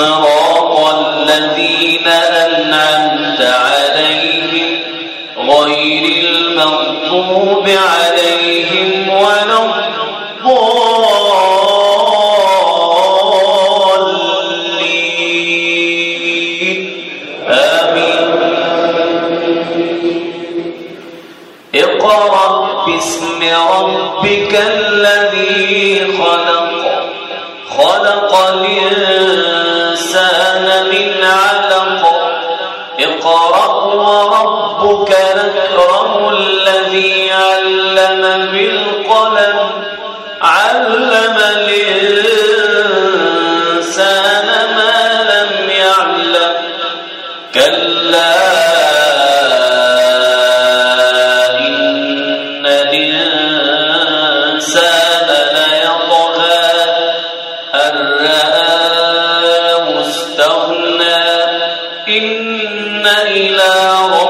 صراط الذين أنعمت عليهم غير المغضوب عليهم ولا آمين. اقرأ باسم ربك الذي خلق وربك الأكرم الذي علم بالقلم علم الإنسان ما لم يعلم. كلا إن الإنسان ليطغى أن استغنى إن إلى ربك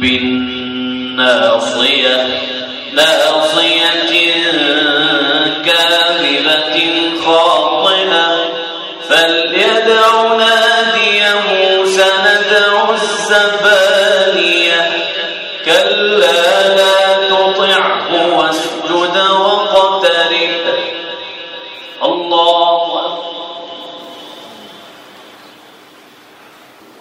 بالناصية ناصية كاذبة خاطئة. فليدع ناديه سندع الزبانية. كلا لا تطعه واسجد واقترب الله أكبر.